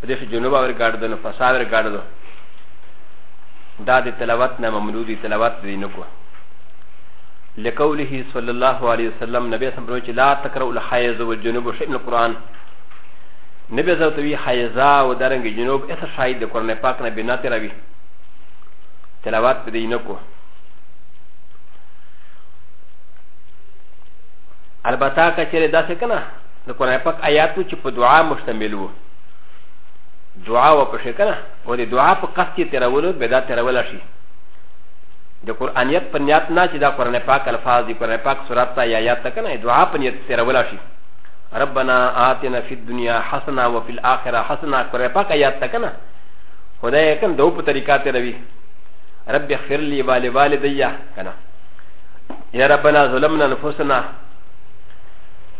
په دې جنوب اور ګاډو نو فساد ور ګاډو دا د تلاوت نه ممنوع دي تلاوت دې نه کو لقوله صلى الله عليه وسلم نبي سم بروچ لا تقرأ الحيض والجنوب شيء من القرآن نبي زوتوي حيضا ودرنگ جنوب اثر شاهد القرآن پاک نبي ناتروي تلاوت دې نه کو البته که چیرې داسې کنه د قرآن پاک آیاتو چې په دعا مشتمل وو دعا و په شکنه او د دعا په قصد کې تیرولو به دا تیرول شي د قرآنیت په نیت نه چې دا قرآن پاک الفاظ دي قرآن پاک سورات ته یا یاد ته کنه دعا په نیت تیرول شي ربنا آتنا فی الدنیا حسنا و فی الاخره حسنا قرآن پاک یاد ته کنه خدای کن دو په طریقه تیروي رب اغفر لي والوالدي کنه یا ربنا ظلمنا نفوسنا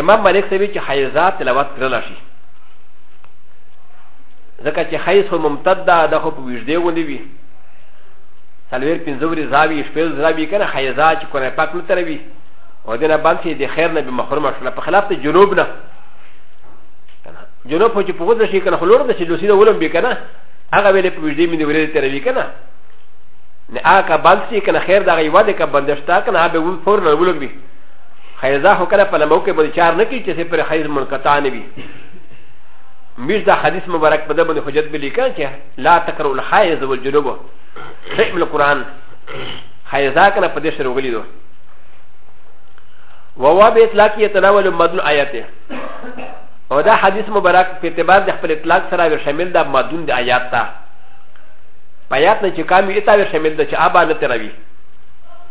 امام مالک سوي چې حیزا تلاوت کړل شي ځکه چې حیز خو ممتد ده د خو په ویژدې غوندې وي څلوېر پنځه ورې زاوي شپې زاوي کنه حیزا چې قرآن پاک نه تروي او دنه باندې چې د خیر نه به محروم شول په خلاف ته جنوب نه جنوب خو چې په غوځه شي کنه خو لور د چې لوسی نه ولم به کنه هغه ویلې په ویژدې مې ورې تروي کنه نه هغه باندې کنه خیر دغه یواده کا بندشتا کنه هغه به ول فور نه ولم به خیزا خو کله په لمو کې باندې چار نه کوي چې پر خیز منقطع نه وي مش دا حدیث مبارک په دبن حجت به لیکا چې لا تکر الحیز والجنوب شیء من القرآن خیزا کنه په دې سره وغلی دو ووا به اطلاق یتناول مدن آیاته او دا حدیث مبارک په اعتبار د خپل اطلاق سره ور شامل دا مدن د آیات ته پیات نه چې کامی اتا ور شامل ده چې ابا نه تروي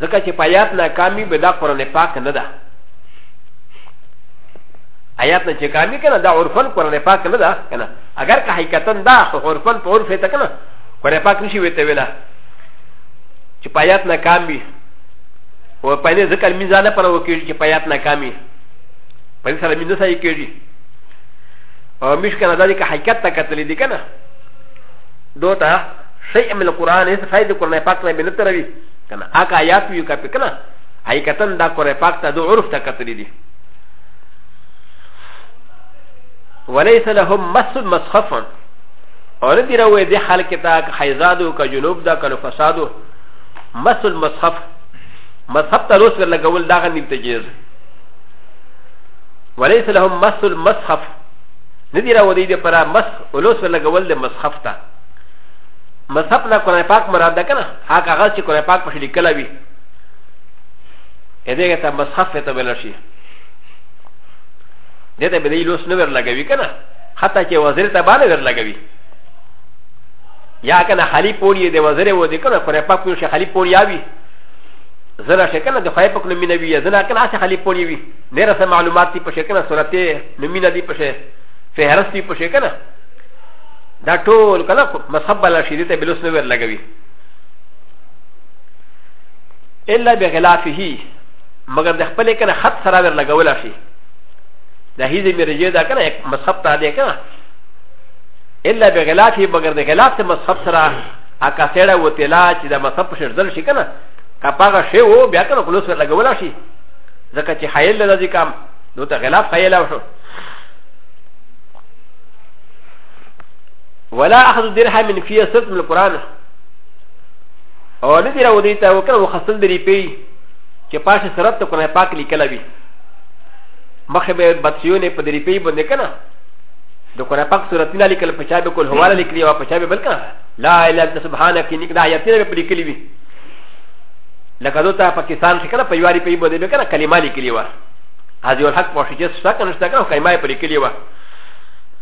ځکه چې په آیات ناکامي به دا قرآن پاک نه ده آیات نه چې کامي کنه دا عرفن قرآن پاک نه ده کنه اگر که حقیقتا دا خو عرفن په عرف ته کنه قرآن پاک نشي ویته ویلا چې په آیات ناکامي و په دې ذکر میزانه پر وکړي چې په آیات ناکامي په دې سره مینه صحیح کېږي او مش کنه دا دې که حقیقت ته کتلې دي کنه دوته شيء من القرآن هيڅ فائدة قرآن پاک نه بنتروي کنه اګه آیات وی کته کنه هاي کتن دا قرآن پاک ته د عرف ته کتلی دي وليس لهم مس مسخفا او نه دی راوې د خلک ته که حیزادو که جنوب دا که فسادو مس المسخف مذهب ته لوس ور لګول دا غنی ته جیز وليس لهم مس المسخف نه دی راوې د پر مس ولوس ور لګول د مسخف ته مذهب نه قرآن پاک مراد ده کنه هغه کاغذ چې قرآن پاک پکې لیکلی وي هغه ته مصحف ته ویل شي دې ته به دې لوس نه ورلګوي که نه حتی چې وزیر ته به نه ورلګوي یا که نه خالي پوړي د وزیر و دې که نه قرآن پاک پوړي خالي پوړي یا وي زنا شکل د خای پک نمینه وی زنا کنا چې خلی پوری وی نه رسه معلومات دی په شکل صورت نمینه دی په شکل فهرست دی په شکل دا ټول کله مصحب بل شي دې ته بلوس نه ور لګوي الا بغلافه مگر د خپل کنه خط سره ور لګول شي د هیز مرجه دا کنه مصحف ته دی کنه الا بغلافه مگر د غلاف ته مصحف سره اکا سره وتلا چې د مصحف په شردل شي کنه کپاغه شی وو بیا کنه خلاص ور لګول شي ځکه چې حیل له دې کام نو ته غلاف حیل او شو ولا اخذ درهم من فيه صرف من القران او نه دی راو دی ته وکړه وخصل دی پی چې پاشه سرت ته کنه پاک لیکل وی مخه به بچیونه په دری پی باندې کنه د کنه پاک صورت نه لیکل په چا به کول حواله لیکلی او په چا به بل کنه لا اله الا سبحانك انك دا یتیره په لیکلی وی لکه دوته پاکستان کې کنه په یواری پی باندې کنه کلمه لیکلی و هذه الحق پوښتنه څه کنه څه کنه کلمه په لیکلی و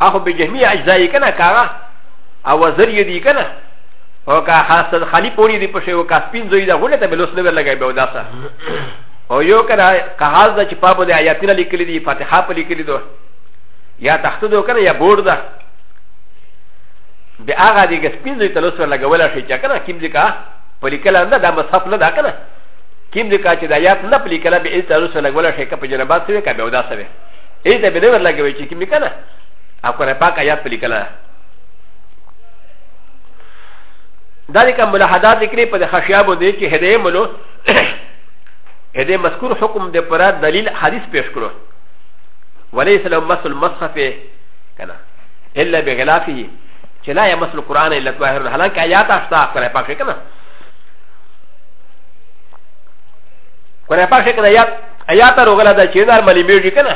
اخو بجهمي اجزاي کنه کاغه او وزر يدي کنه او کا خاص خالي پوني دي پښه او کا سپين زوي دا غونه ته بلوس نه لګي به وداسه او يو کنه کا حال دا چې پابو دي آياتونه لیکلي دي فاتحه په لیکلي دو یا تخت دو کنه یا بورد ده بیا هغه دي سپين زوي ته لوس لګول شي چې کنه کیم دي کا په لیکل انده دا مصحف نه دا کنه کیم دي کا چې دا آيات نه په لیکل به ایت لوس لګول شي کا په جنبات سره کا به وداسه ای ته به نه ورلګوي چې کوم کنه او کنه پاک آیات په لیکل دا د کوم ملاحظات ذکر په د خشیا باندې چې هدايه ملو هدايه مذکور حکم د پر دلیل حدیث پیش کړو وليس له مسل مصحف کنه الا بغلافه چې لا يمس القرآن الا طاهر حالانکه آیات اشتا کنه پاک کنه کنه پاک کنه آیات ایا ته روغلا دا چې نار ملي میږي کنه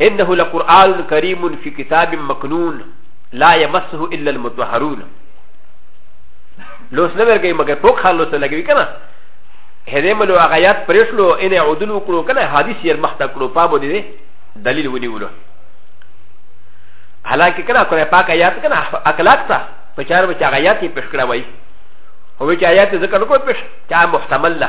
انه لقران کریم فی کتاب مکنون لا یمسه الا المطهرون لوس نه ورګي مګر پوک خان لوس لګوي کنه هدې ملو غیات پرېښلو ان عدل وکړو کنه حدیث یې مخته کړو پابو دي دلیل ونیولو حالانکه کنه کوه پاک آیات کنه اکلاک تا په چار بچا غیات یې پښکړه وای او چې آیات ذکر کو پښ چا محتمل ده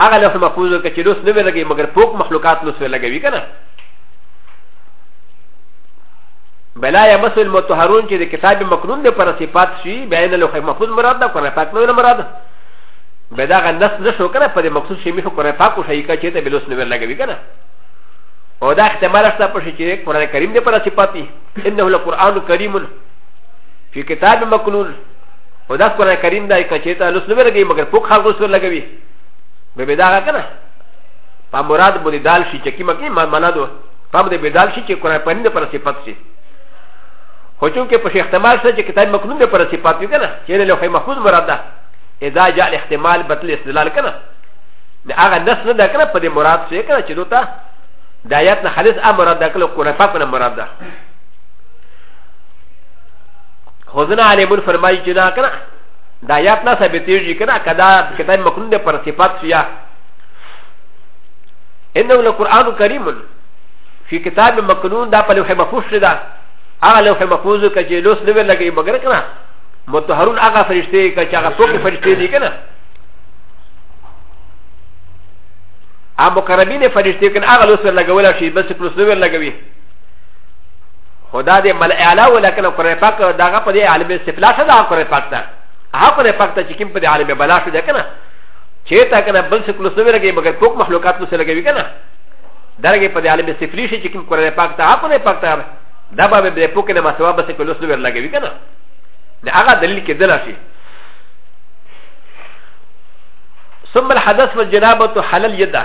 هغه لوح محفوظ کې چې لوس نه وي لګي مګر فوق مخلوقات لوس وي لګوي کنه بلا يمس المتطهرون چې د کتاب مقنون د پر صفات شي بیان لوح محفوظ مراد ده کنه پاک نه مراد بدا غ نس نشو کنه په مقصود شي مخ کنه پاک شي کا چې ته بلوس نه وي لګوي کنه او دا احتمال شته په شي چې قران کریم د پر صفات انه القران کریم فی کتاب مقنون و دا قرآن کریم دا ایک چیتا لس نمی لگئی مگر پوک خلق لس لگوی بے بے داغا کنا پا مراد بودی دال شی چکی مکی مانا دو پا بودی بے دال شی چی قرآن پرین پر صفت شی خو چونکه په احتمال سره چې کتاب مکنون دی پر صفات وي کنه چې له لوحه محفوظ مراد ده اذا جاء الاحتمال بطل استدلال کنه نه هغه نس نه ده کنه په دې مراد سره کنه چې دوته د آیات نه خالص امر ده کله قرآن پاک نه مراد ده خو ځنه عالمون فرمایي چې دا کنه دا یاد نه ثابتېږي کنه کدا کدا مکرون د پر صفات سیا انه القران کریم فی کتاب مکنون دا په لوح محفوظ شوی دا هغه لوح محفوظ کې چې لوس نه لګي مګر کنه متطهرون هغه فرشته کې چې هغه څوک فرشته دي کنه ا مقربین فرشته کنه هغه لوس لګول شي بس کلوس نه لګوي خدا دې مل اعلی ولکن قرآن پاک دغه په دې عالم استفلا څه دا قرآن پاک ته هغه قرآن پاک ته چې کوم په دې عالم بلا شو ده کنه چې تا کنه بل څه کلوس نه لګي مګر کوک مخلوقات نو څه لګي کنه درګه په دې عالم استفلی شي چې کوم قرآن پاک ته هغه قرآن پاک ته دا به به پوک نه مسوا بس کلوس نه لګي کنه دا هغه دلیل کې دلا شي ثم الحدث والجنابه حلل يده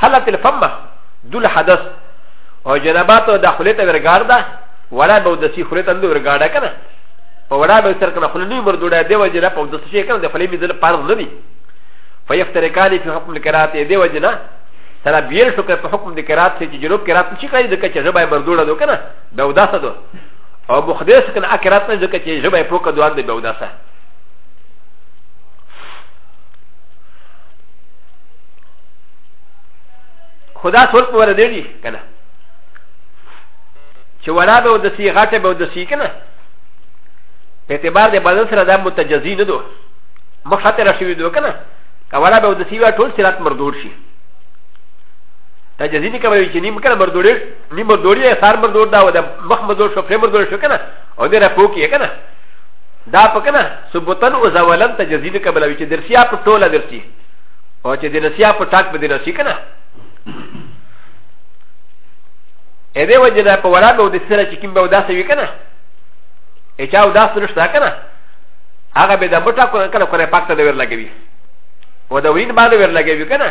خلط الفمه دول حدث او جنابات او داخله ته ورګار ده ولا به د سی خله ته نو ورګار ده کنه په ولا به سر کنه خله نو مر دوړه دی وجه نه په د سی کنه د خله می دل پار نه دی فیفترکانی فی حکم الکرات دی وجه نه سره بیل شو که په حکم د کرات چې جنوب کرات چې کوي د کچه ژبه مر دوړه دو کنه به وداسه دو او مخدس کنه اکرات نه ځکه چې ژبه په کډو اند به وداسه خدا سول په ور دی کنه چې ولا به د سی غټه به د سی کنه په اعتبار د بدن سره دا متجزی نه دو مخاطر راشي دو کنه کولا به د سی وا ټول سرات مردود شي دا جزی نه کوي چې نیم کنه مردود نیم مردود یې سار مردود دا و د مخ مردود شو فریم مردود شو کنه او دې را پوکې کنه دا په کنه ثبوتن او زوالن ته جزی نه کوي چې درسیا په ټوله درسي او چې د رسیا په ټاک به د رسی کنه ا دې وجه دا په وړاندې او د سره چې کوم به وداسې وي کنه ا چا وداسې نشته کنه هغه به د مټا کو کله کله پاک ته ور لګوي و د وین باندې ور لګوي کنه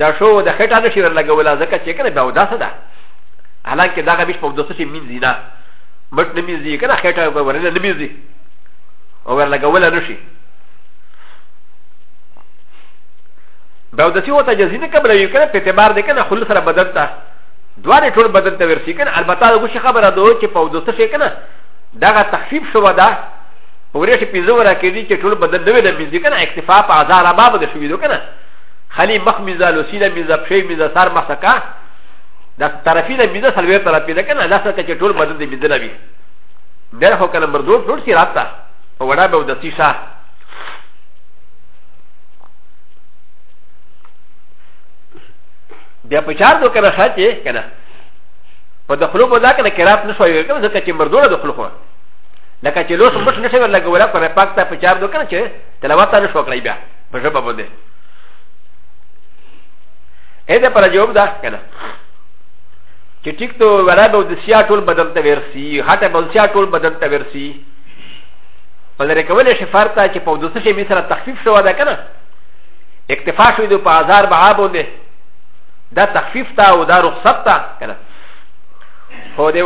دا شو د خټه د شي ور لګولا ځکه چې کنه به وداسه ده حالانکه دا غبیش په دوسه شي مینځي نه مټ نه مینځي کنه خټه ورنه نه مینځي او ور لګولا نشي به د سیو ته جزینه کبل یو کنه په اعتبار ده کنه خل سره بدن ته دواره ټول بدن ته ورسی کنه البته دا ګوشه خبره ده چې په دوسه شي کنه دغه تخفیف شو ده پورې شي پیزو را کېږي چې ټول بدن نه ویل مزي کنه اکتفا په هزار باب ده شوې ده کنه خلی مخ میزه لوسیده میزه پښې میزه سر مسکا دا طرفی ده میزه سلوې طرفی ده کنه لاسه چې ټول بدن دې میزه نه وي بیا خو کنه مردود ټول سی راته په وړا به د سیشه بیا په چار دو کنه خط یې کنه په د خلو په دا کنه کرات نه شوی کنه ځکه چې مردوړه د خلو خو لکه چې لوس مټ نشي ورلګه ولا کنه پاک ته په چار دو کنه چې تلاوت نه شو کړی بیا په ژبه باندې اې دا پر جواب دا کنه چې ټیک ته ولا به د سیا ټول بدن ته ورسی هټه به سیا ټول بدن ته ورسی په لرې کولې شي فرته چې په دوسه شي مثره تخفیف شو ده کنه اکتفا شوی دی په هزار بها باندې دا تخفیف تا او دا رخصت تا کنه خو دی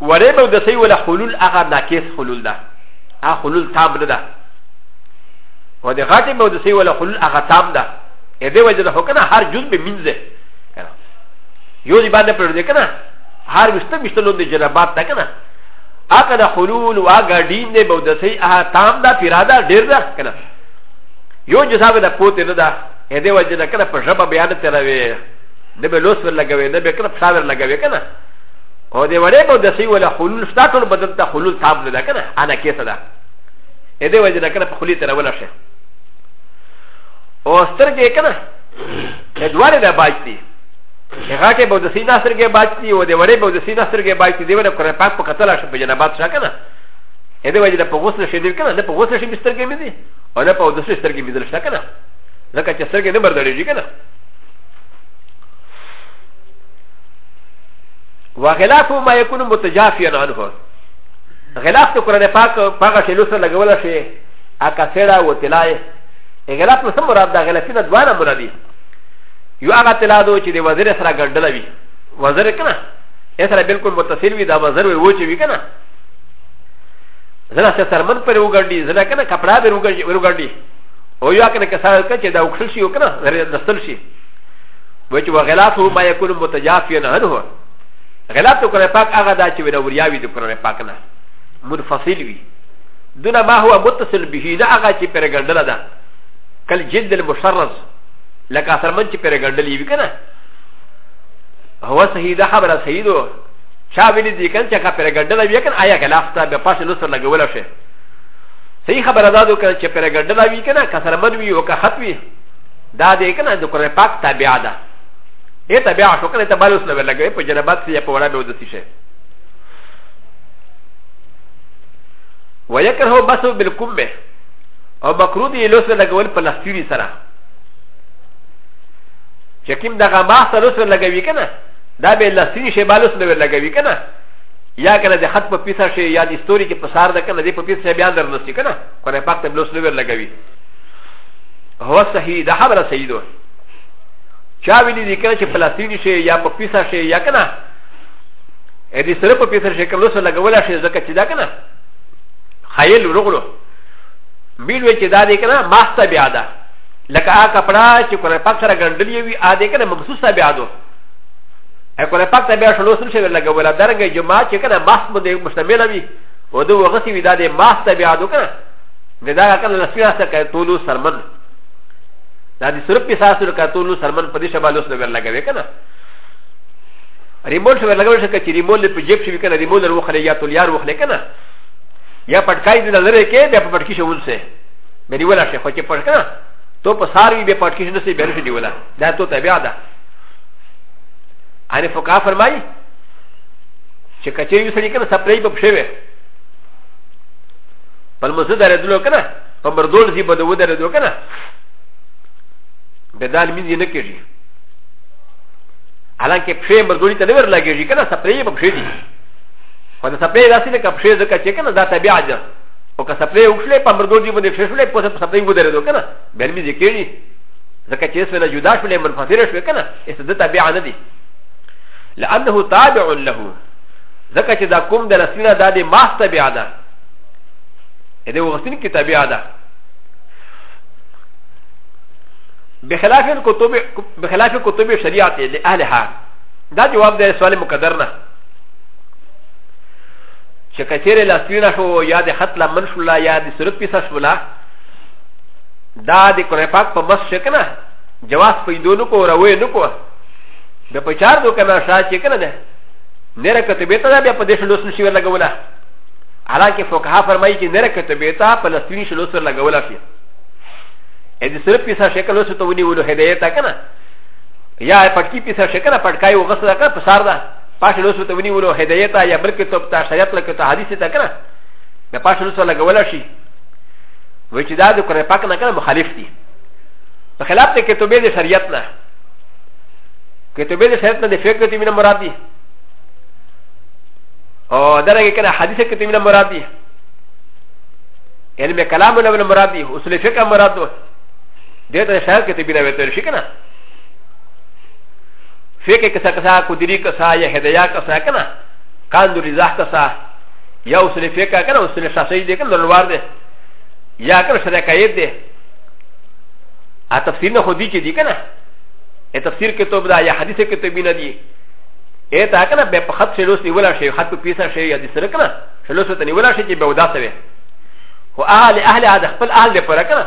ورې به د سي ولا حلول هغه ناقص حلول ده هغه حلول تام نه ده و د غاټې به د سي ولا حلول هغه تام ده ا دې وجه ده کنه هر جز به منځه کنه یو ځبانه پر دې کنه هر وشته مشته لوند جنابات ده کنه اکا دا خلول و آگا دین دے بو دسی اها تام دا پیرادا دیر دا کنا یو جزا به دا پوتی ندا ایده وجه دا کنا پر جبا بیانه تیراوی نبه لوس ور لگوی نبه کنا پساور لگوی کنا او دی وڑے بو دسی ولا خلول ستا تول بدن تا خلول تام ندا کنا انا کیسا دا ایده وجه دا کنا پر خلی تیراولا شه او سترگه کنا دواره دا باج دی هغه کې به د سینه سترګې باچتي او د وړې به د سینه سترګې باچتي دی ونه قرآن پاک په قتل شو په جنابات شا کنه اې دی وجه د په غسل شې دی کنه د په غسل شې به سترګې مې دي او نه په د سې سترګې مې دل شا کنه ځکه چې سترګې نه بردړېږي کنه وغلاف ما يكون متجافيا عنه غلاف د قرآن پاک پاګه شې لوسه لګول شي اکا سړه و تلای غلاف نو سم مراد دا غلافینه دوانه مرادي یو هغه تلا دو چې د وزیر سره ګډله وي وزیر که نه یې سره بلکل متصل وي دا وزیر وي وچې وي که نه زنه سه سرمن پر وګړي زنه که نه کپړا به وګړي او یا که نه که سره که چې دا وکړل شي او که نه دستل شي و چې وغلاف ما یکون متجافیا نه نه غلاف ته قرآن پاک هغه دا چې وینا وریا وي د قرآن پاک نه منفصل وي دونه ما هو متصل به نه هغه چې پر ګډله ده کل جلد المشرز لکه سرمن چې پرې ګنډلې وي کنه هو صحیح ده خبره صحیح ده چا ویلي دي کنه چې هغه پرې ګنډلې وي کنه آیا خلاف ته به پاسه لوسر لګول شي صحیح خبره ده دوی چې پرې ګنډلې وي کنه که سرمن وي او که خط وي دا دې کنه د قرآن پاک تابع ده ا ت ب ع ش ك ن ت ب ا ل و س ن ب ل ج ا ي ب ج ن ب ا ت س ي ا ب و ر ا ب و د س ي ش ي ويكره بس بالكم او مكرودي لوس ن ل ج و ل ب ل س ت ي ر ي سرا چې کوم دغه ما سره لوس ورلګوي که نه دا به لسین شي بالوس نه ورلګوي که نه یا کنه د خط په پیسه شي یا د استوري کې په سار ده کنه د په پیسه بیا در نسی کنه کنه پاک ته بلوس نور لګوي هو صحیح ده خبره صحیح ده چا ویلي دي کنه چې فلسطینی شي یا په پیسه شي یا کنه ا دې سره په پیسه شي کنه لوس لګول شي ځکه چې دا کنه خیل ورغلو بیل وی چې دا دی کنه ماسته بیا ده لکه هغه کپڑا چې قرآن پاک سره ګنډل وي هغه دی کنه مخصوصه بیا ده قرآن پاک ته بیا شلو سم شي لګولا درنګ جمعه چې کنه ماس باندې مشتمل وي او د وغسی وی دا دی ماسته بیا ده کنه نه دا کنه لسیا سره کوي ټولو سرمن دا دې سره په ساسو لکه ټولو سرمن په دې شبالوس لګل لګوي کنه ریموټ سره لګول شي چې ریموټ په جیب شي کنه ریموټ وروخلې یا تول یار وخلې کنه یا پټکای دې لری کې بیا په پټکی شول سه به نیولا شي خو چې پټکا تو په سار وی به پټکی شنه سي بیرته نیولا دا تو تبعه ده ان فقها فرمایي چې کچې یو سړي کنه سپری په شوی په مسجد درېدلو کنه په مردول سی په دوه درېدلو کنه به دال مين نه کېږي حالانکه پښې مردولي ته نه ور لګېږي کنه سپری په پښې دي خو د سپلې داسې لکه پښې ځکه چې که نه دا طبیعت ده او که سپلې وښلې په مردو دي باندې پښې شولې په سپلې ودرېدو که نه بیا مې ذکرېږي ځکه چې اسمه نه جدا شولې منفصله شوې که نه اس د طبیعت نه دي لأنه تابع له ځکه چې دا کوم د رسمینه دا د ماس طبیعت ده د وغسین کې طبیعت ده بخلاف الكتب بخلاف كتب الشريعه لاهلها دا جواب ده سؤال مقدر نه چې کچېره لاسلینا شو یا د خط لا من شولا یا د صورت پیسه شولا دا د قرآن پاک په مس شو کنه جواز پیدو نو کو راوې نو کو د پچار دو کنه شا چې کنه نه نره کتبه ته بیا په دې شلوس نشي ورلګولا حالانکه فقها فرمایي چې نره کتبه ته په لاسلینا شلوس ورلګولا شي ا د صورت پیسه شکل وسو ته ونیولو هدایت کنه یا پټکی پیسه شکل پټکای وغسل کنه په سار ده پاشه لوس ته ونی ولو هدایت یا بل کتاب ته شریعت لکه ته حدیث ته کنه د پاشه لوس ولا غول شي وای چې دا د قرآن پاک نه کنه مخالف دي په خلاف ته کتابه د شریعت نه کتابه د شریعت نه د فقه ته مینه مراد دي او درګه کنه حدیث کې ته مینه مراد دي علم کلام نه مراد دي اصول فقه مراد دي دته شاید کې ته بیا وته شي کنه فکر کسا کسا قدری کسا یا هدایا کسا کنه کاندو رضا کسا یا اصول فکر کنه اصول شاسعی دی کنه لوار دی یا کنه شرع قید دی ا تفسیر نه خودی چی دی کنه ا تفسیر کتاب دا یا حدیث کتابی نه دی ا تا کنه به خط شلوس دی ولا شی خط پیسا شی یا دی سره کنه شلوس ته نیولا شی چې به ودا سوی هو اهل اهل هذا خپل اهل پر کنه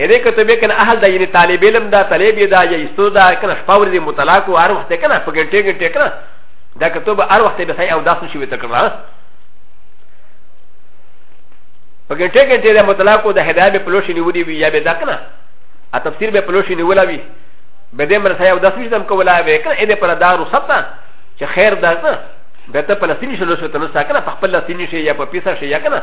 ا دې کته به کنه اهل دا یعنی طالب علم دا طالب دا یا استو دا کنه شپاور دې مطلق او هر وخت کنه په ګټه ګټه کنه دا کته به هر وخت به سای او داس نشي وته کنه په ګټه ګټه دا مطلق او د هدايه به پلوشي نیولې وي یا به دا کنه ا تفسیر به پلوشي نیولا وي به دې مر سای او داس نشي تم کولا به کنه دې پر دار وسطا چې خیر دا نه به ته په لسینی شلو شو ته نو ساکنه په خپل لسینی شي یا په پیسه شي یا کنه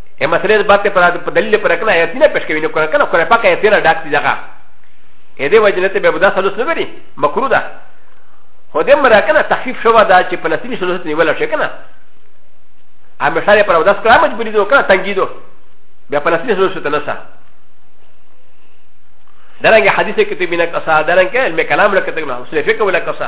ا م س ل ه بات پر دلیل پر کنه ایتینه پیش کوي نو کنه کنه کنه پاک ایتینه ډاک دي دغه ا دې وجه نه ته به بدا سلوس نه وری مکرو ده خو دې مرا کنه تخفیف شو دا چې فلسطینی سلوس نیول شي کنه ا م س ل ه پر وداس کړه مجبوری دو کنه تنګی دو بیا فلسطینی سلوس ته نسا درنګ حدیث کې ته بنا کسا درنګ کې علم کلام لکه ته نو سلفه کوله کسا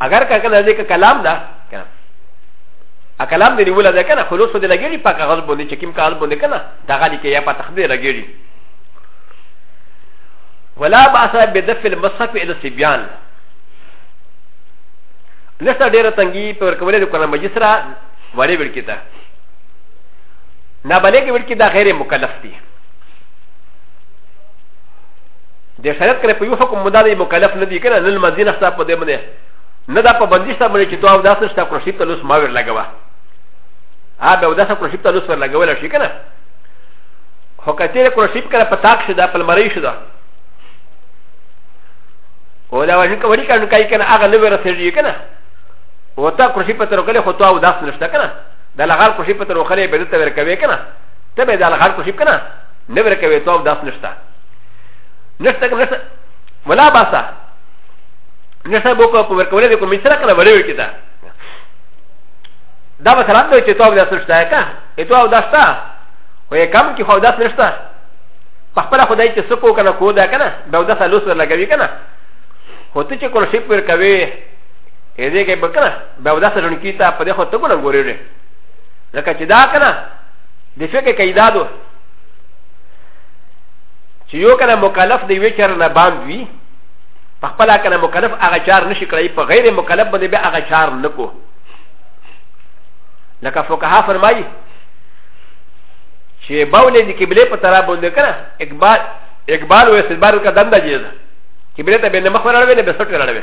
اگر که کنه دې کلام ده کنه ا کلام دې نیول ده کنه خلوص دې لګېږي په کاغذ باندې چې کوم کاغذ باندې کنه دا غالي کې یا په تخبیر لګېږي ولا باس بدف المصحف الى الصبيان نشته ډېره تنګي په ورکولې د قرآن مجلس سره وړې وړکې ته نابلغې وړکې دا غیر مکلف دي د شریعت کړه په یو حکم مدا دی مکلف نه دی کنه نن مدینه خطا په دې باندې نه دا په بندیش ته باندې چې دوه داس نشته کړو شیپ ته لوس ما ور لګوا ها به داس کړو شیپ ته لوس ور لګول شي کنه هو کته کړو شیپ کړه په تاک شدا په مری شدا او دا وجه کوي کنه کای کنه هغه نه ورسېږي کنه و ت ا ك ر ش ي ب ت ر و ك ل ه خ ط ا و د ا س ن ش ت ك ن ا د ل غ ا ر ك ر ش ي ب ت ر و ك ل ه ب د ت ب ر ك و ي ك ن ا ت ب د ل غ ا ر ك ر ش ي ب ك ن ا ن ب ر ك و ي ت ا و د ا س ن ش ت ا نشته نشته ولا باسا نشته بو کو پر کوله کو مصر کله وړو کیتا دا به سلام دوی چې تو دا سرشته کا اته او داستا وې کم کې خو داس نشته په خپل خدای چې سکو کنه کو دا کنه دا داسه لوس لګوي کنه هو ته چې کول شي پر کوي اې دې کې بکنه دا داسه جن کیتا په دې خو ته ګورم ګورې لکه چې دا کنه د فکر کیدا دوه چې یو کنه مکلف دی وی چر نه باند وی په خپل کنه مکلف هغه چار نشي کړی په غیر مکلف باندې به هغه چار نکو لکه فقها فرمایي چې باولې د قبله په طرف باندې کنه اقبال اقبال او استدبار کا دنده جیز قبله ته به نه مخ وراړوي نه به سټ وراړوي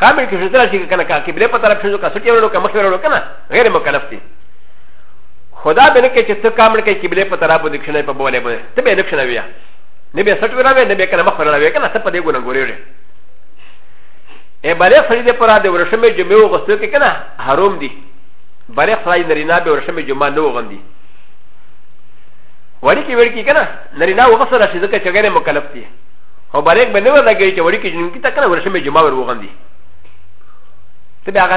کامل کې شتره چې کنه قبله په طرف شو کا سټ وراړو کا مخ وراړو کنه غیر مکلف دی خدا به نه کوي چې ته کام نه کوي قبله په طرف باندې کښنه په بوله باندې ته به نه کښنه ویا نه به سټ وراوي نه به کنه مخ وراوي کنه ته په دې ګونه ګورې ای بلې سړي دې پرا دې ورشمې جمعې وغوستو کې کنه حرام دي بلې سړي نرینه به ورشمې جمعه نه وغندي وړي کې وړي کې کنه نرینه وغوسره شي ځکه چې غیر مکلف دي او بلې به نه ورګي چې وړي کې جنکی ته کنه ورشمې جمعه ور وغندي ته به هغه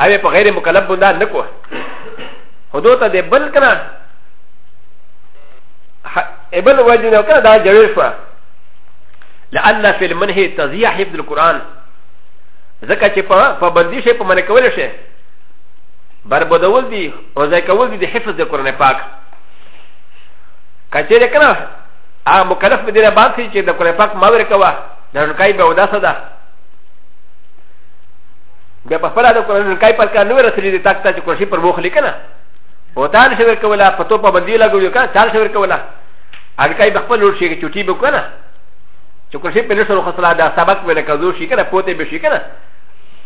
او په غیر مکلف بندا نه کو هدو ته د بل کنه ابل وجه نه کنه دا جوړ شو لأن في المنهي تضيع حفظ القرآن ځکه چې په پابندي شي په منع کول شي بربدول دي او ځای کول دي د حفظ د قرآن پاک کچېره کنه هغه مکلف به دې بعد شي چې د قرآن پاک ماور کوا د رنکای به وداسه ده بیا په خپل د قران کای پر کار نو رسېدلی د تاک ته چې کوشي پر موخ لیکنه او تان شوی کولا په تو په بدلی لګوي کنه تان شوی کولا هغه کای په خپل لور شي کې چټي وکنه چې کوشي په لسو خسلا دا سبق ونه کزو شي کنه پوتې به شي کنه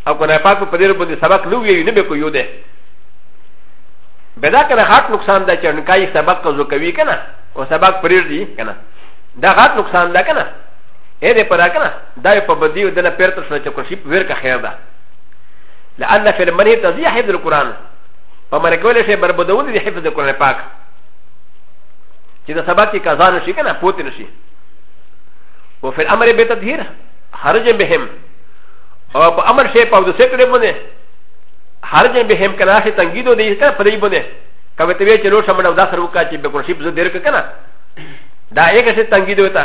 او کنه پاک په دې باندې سبق نو وی نه به کو یو ده بدا کنه حق نقصان ده چې کای سبق کزو کوي کنه او سبق پرېږدي کنه دا غات نقصان ده کنه اې دې پرا کنه دا یې په بدی او دنه پیرته شو چې کشیپ ورکه خیر ده لأن في المنهي تضيع حفظ القرآن فمن كل شيء بربدون دي حفظ القرآن پاک چې د سبا کې قضا نشي کنه پوت نشي وفي الامر بتطهير حرج بهم او په امر شي په دوسه کړي باندې حرج بهم کنه شي تنګیدو دي کنه په دې باندې کوي ته وی چې لو شمن او دا سره وکړي چې به کورشي بزو دیر کنه دا یې کې تنګیدو ته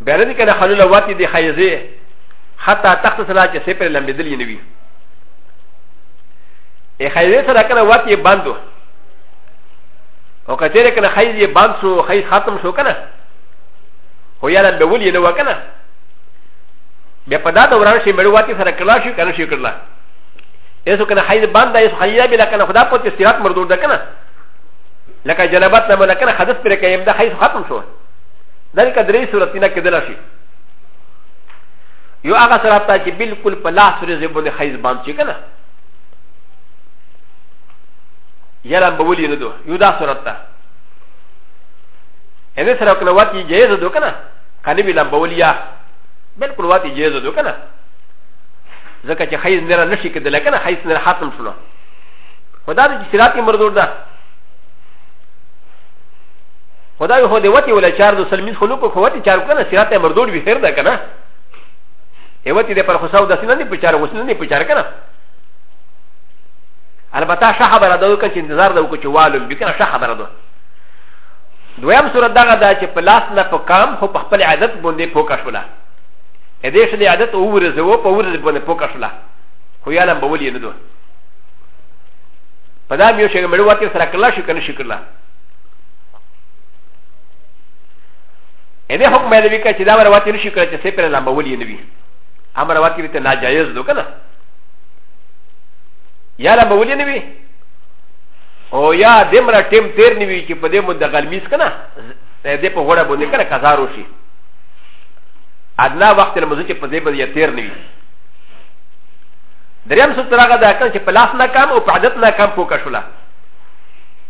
بیا ندی کنه خلول واتی دی خیزه حتی تخت سلا چې سپر لمبیدل یې نوی ای خیزه سره کنه واتی باندو او کچره کنه خیز یې باند شو خیز ختم شو کنه خو یا لمبه ولې نه وکنه بیا په دا دوران شي مړ واتی سره کلا شي کنه شي کړلا ایسو کنه خیز باند دا ایسو خیزه بلا کنه خدا پوت استیرات مردور ده کنه لکه جنابت نه مله کنه حدث پر کيم دا خیز ختم شو ذل کا دری صورت نه کېدل شي یو هغه سره تا چې بالکل په لاس سره زبونه خیز باندې کنه یلا به ولي نه دو یو دا صورت تا ان سره کنه واتی جایز دو کنه کنه به لم بولیا بالکل واتی جایز دو کنه ځکه چې خیز نه نشي کېدل کنه خیز نه حاتم شنو خدا دې چې صراط مردود ده خو دا خو د وتی ولا چار د سلمین خو لوکو خو وتی چار کنه سیرات مردود وی خیر ده کنه ای وتی د پر خو ساو داسې نه دی په چار اوس نه دی په چار کنه البته شه خبره ده که چې انتظار ده وکړو چې والو به کنه شه خبره ده دویم صورت دغه ده چې په لاس نه په کام خو په خپل عادت باندې پوکا شوله ا دې شې د عادت اوورځه و په ورځ باندې پوکا شوله خو یاله به ولې نه دوه په دا به یو شی مړ وتی سره کلا شي کنه شي کلا ان دې حکم دی وکړه چې دا رواتې نشي کړی چې سپر لامبول یې نه وي هم رواتې وي ته ناجایز دو کنه یا لامبول یې نه وي او یا دمره ټیم تیر نه وي چې په دې مونږ د غلمیس کنه دې په غوړه باندې کنه کزار وشي ادنا وخت لمزه چې په دې باندې تیر نه وي دریم ستراغه دا کړ چې په لاس نه کام او په عادت نه کام پوکا شولا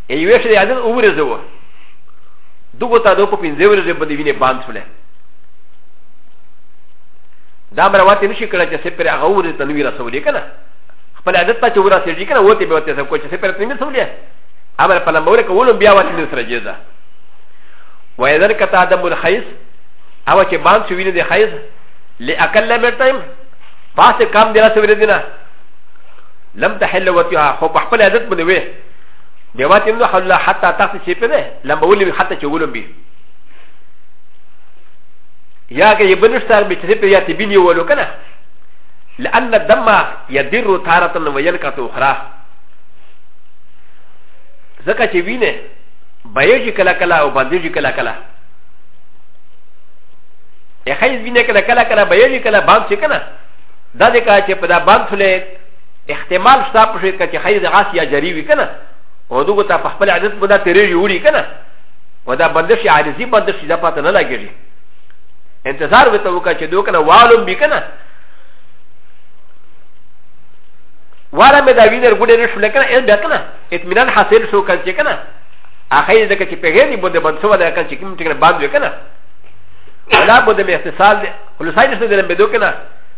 ایوه شې عدد اورزه و دغه تا دو په پنځه ورځې باندې وینې باند شولې دا مروات نشي کړه چې سپر هغه ورځ ته نوی رسولې کنه خپل عادت ته چې ورسېږي کنه وته به وته سب کو چې سپر ته نوی رسولې امر په لمبور کولم بیا وته نوی سره جزا و اذا كتا عدم الخيس او چې باند شو وینې د خيس لاقل من تایم پاسه کام دی رسولې دینه لم تحل وتها خو په خپل عادت باندې وې د واتیم نو حل حتی تخت چې په ده لمبه ولې وي حتی چې ولم بي یا که یې بنشتار به چې په یا تبین یو ولو کنه لأن الدم يدر تارة وينكة أخرى ځکه چې وینه بایږي کله کله او باندېږي کله کله یې خیز وینه کله کله کله بایږي کله باندې کنه دا د کا چې په دا باندې احتمال شته په شي کې چې خیر د غاس یا جری وي کنه او دغه ته په خپل عادت بده تیرې جوړي کنه ودا بندش عارضي بندش د پته نه لګیږي انتظار وته وکړه چې دوی کنه والم بي کنه واره مې دا وینر ګډه نه شو لکنه ان بیا کنه اطمینان حاصل شو کله چې کنه اخیر دغه چې په غیر بده بند سو ولا کله چې کوم ټکی باندې کنه ولا بده مې اتصال خلاصای نشته دلم بده کنه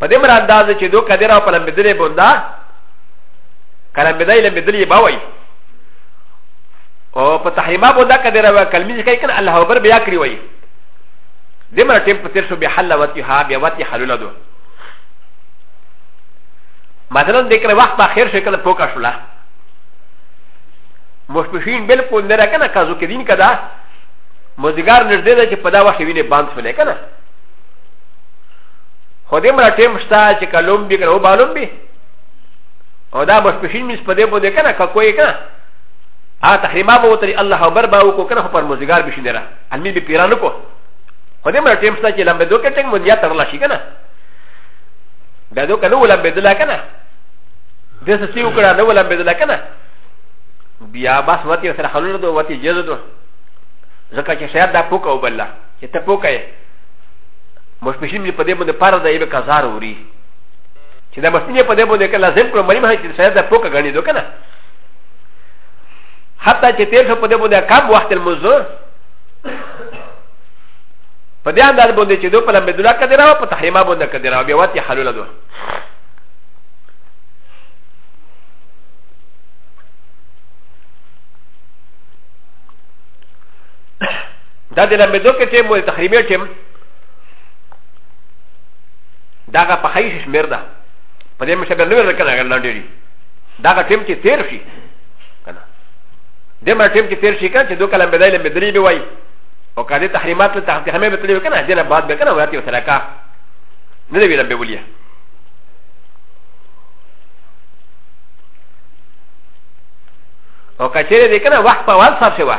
په دې مراد دا چې دوه قدر او په لمبېدلې بوندا کله بدای له بدلی باوي او په تحریما بودا کده را کلمی ځکه کنه الله اکبر بیا کری وای دمر ټیم په تیر شو به حل وتی ها بیا وتی حلونه دو مثلا د کړه وخت اخر شو کنه پوکا شولا مشپشین بالکل نه را کنه کازو کې دین کدا مزګار نږدې ده چې په دا وخت ویني باند شولې کنه خو دې مړه ټیم شته چې کلوم بي کنه وبالوم بي او دا بس پښین مس په دې په دې کنه کا کوی کنه ا تحریما به وتري الله اکبر به وکړو کنه پر موزګار بشین دره علمي به پیران کو خو دې مړه ټیم شته چې لمبه دوه کټنګ مونږ یا تر لا شي کنه دا دوه کنه ولمبه دلا کنه دې څه سی وکړه نو ولمبه دلا کنه بیا بس وتی سره خلل دوه وتی جزدو ځکه چې شاید دا پوکه وبله چې ته پوکه یې مشمشیم چې په دې باندې پاره د یوه کزار وری چې دا مشمشیم یې په دې باندې که لازم کړو مریم هغه چې سره د پوکه غني دو کنه حتی چې تیر شو په دې باندې کم وخت المزو په دې انداز باندې چې دو په لمبه دولا کده راو په تحریما باندې کده راو بیا وتی حلول دو دا د لمبه دوه کې چې مو تحریمې ټیم دغه په خیش شمیر ده په دې مشه به نو ورکه نه غنډې دي دغه ټیم چې تیر شي کنه دې ما ټیم چې تیر شي کنه چې دوه کلم بدایله مدري به وای او کله تحریمات له تحت همه به تللی کنه دې نه بعد به کنه ورته سره کا نه دی ویل به ولیا او کچېره دې کنه وخت په وال صاحب شوه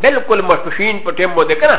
بالکل مشپشین په ټیم باندې کنه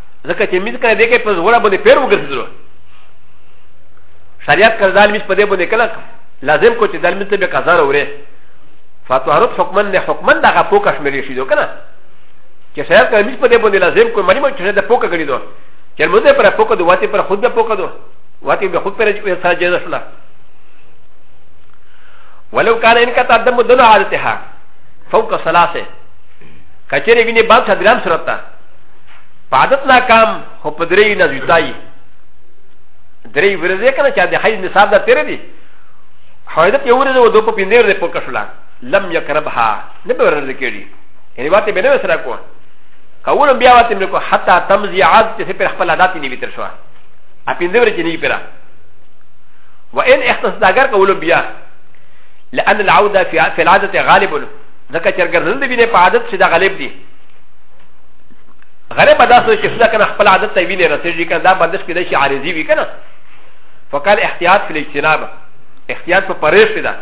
ځکه چې میز کنه دې کې په زغړه باندې پیر وګرځیدلو شریعت کړه دال میز په دې باندې کله لازم کو چې دال میز ته به قضا وره فطهرت حکمن نه حکمن دا غا پوکا شمېرې شي دو کنه چې شریعت کړه میز په دې باندې لازم کو مړي مو چې دا پوکا غړي دو چې موږ دې پر پوکا دو واته پر خود به پوکا دو واته به خود پر سره جزا شلا ولو كان ان كانت تقدم دون عادتها فوق ثلاثه كثير من بعض صدرام سرطان فعادت ناکام خو په درې نه زیتای درې ورځې کنه چې د حیض نصاب دا تیر دي حیضت یو ورځ و دوه په پینځه ورځې پوکه شولا لم یقربها نه به ورځ کېږي یعنی واته به نه سره کو کولم بیا واته مې کو حتی تمزی عاد چې پر خپل عادت نه ویتر شو ا پینځه ورځې نه پیرا و ان اختص داګر کولم بیا لان العوده في العاده غالب ځکه چې ګرځندې بینه په عادت چې دا غالب دي غره په داسو چې څه کنه خپل عادت ته ویني رسېږي کنه دا بندش کې د شي عارضي وي کنه فقال احتیاط فی الاجتناب احتیاط په پرېش کې ده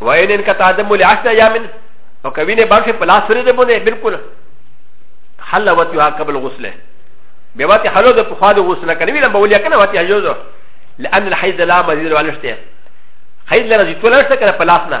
وین ان کا تعدم لعشر ایام او کوي نه باندې په لاس سره ده باندې بالکل حل وتها قبل غسله به واتي حلو ده په خوا د غسله کنه ویل به ولیا کنه واتي حلو لان الحيض لا مزيد ولا شته حيض لري تولشته کنه په لاس نه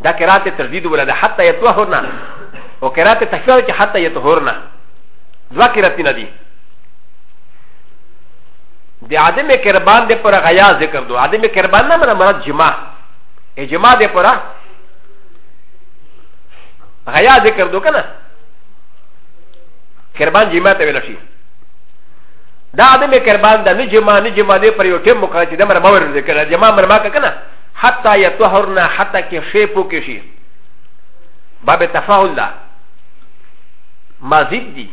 دا قرات تردید ولا ده حتى يتوهرنا او قرات تحفیه چې حتى يتوهرنا دوا قرات نه دي د عدم قربان د پر غیا ذکر دو عدم قربان نه مراد جما اجما د پر غیا ذکر دو کنه کربان جمع ته ویل شي دا عدم کربان دا نه جمع نه جمع دی پر یو ټیم مقرر چې د مرمه ورنځ کړه جمع مرمه کنه حتی یطهرنا حتی که شی پوکې شي باب تفاعل ده مزید دي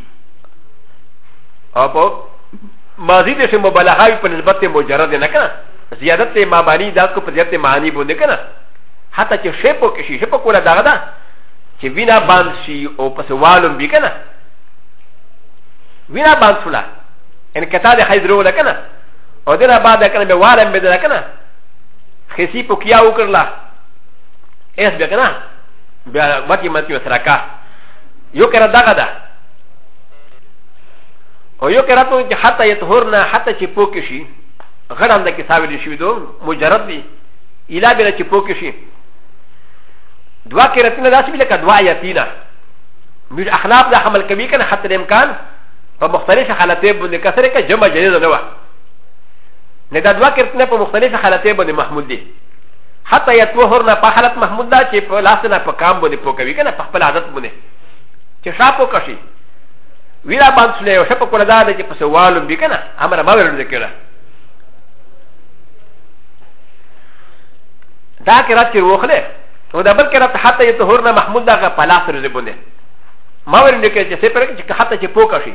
او په مزید یې مبالغه وي په نسبت مجرد نه کنه زیادت یې مابانی دا کو په زیادت معنی باندې کنه حتی چې شی پوکې شي شی پوکوله دغه ده چې وینا باند شي او پس والم بي کنه وینا باند شوله ان کتا د حیدرو لکنه او دغه بعد کنه به والم به ده کنه خسي پوکيا وکړلا اس بیا کنه بیا وتی متی وسره کا یو کرا دغه ده او یو کرا ته چې حتی یتهرنا حتی چې پوک شي غړم د کتابل شي دو مجرد دی الا بل چې پوک شي دوا کرتنه داسې بل کدوا یتینا میر اخلاق د حمل کوي کنه حتی امکان په مختلف حالتونو باندې کثره کې جمع جديد نه وه نه دا دوه کرتنه په مختلفه حالتې باندې محمود دي حتی یتوهر نه په حالت محمود دا چې په لاس نه په کام باندې پوکوي کنه په خپل عادت باندې چې شا پوکه شي ویلا باندې سله یو شپ کول دا چې په سوالو بي کنه امر ما ورل کړه دا کرات چې وخله او دا بل کرات حتی یتوهر نه محمود دا په لاس سره باندې ما ورل کړه چې سپر چې حتی چې پوکه شي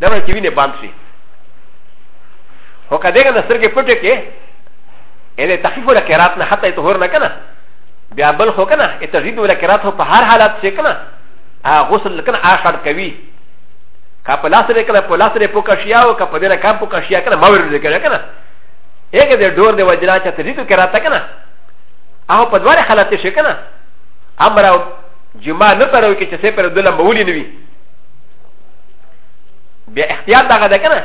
دا چې ویني باندې شي هو که دغه نستر کې پټه کې اله تخفیف ولا قرات نه حتی ته هور نه کنه بیا بل خو کنه تجدید ولا قرات هو په هر حالت چې کنه غسل کنه آخر کوي که په لاس لري کنه په لاس لري پوکا شیا او که په دې نه کم پوکا شیا کنه مور لري کنه کنه هغه دې ډور دې وجنا چې تجدید قرات کنه هغه په دواره حالت شي کنه امر او جما نه پرو کې چې سه پر دلم بولی نوي بیا احتیاط دغه ده کنه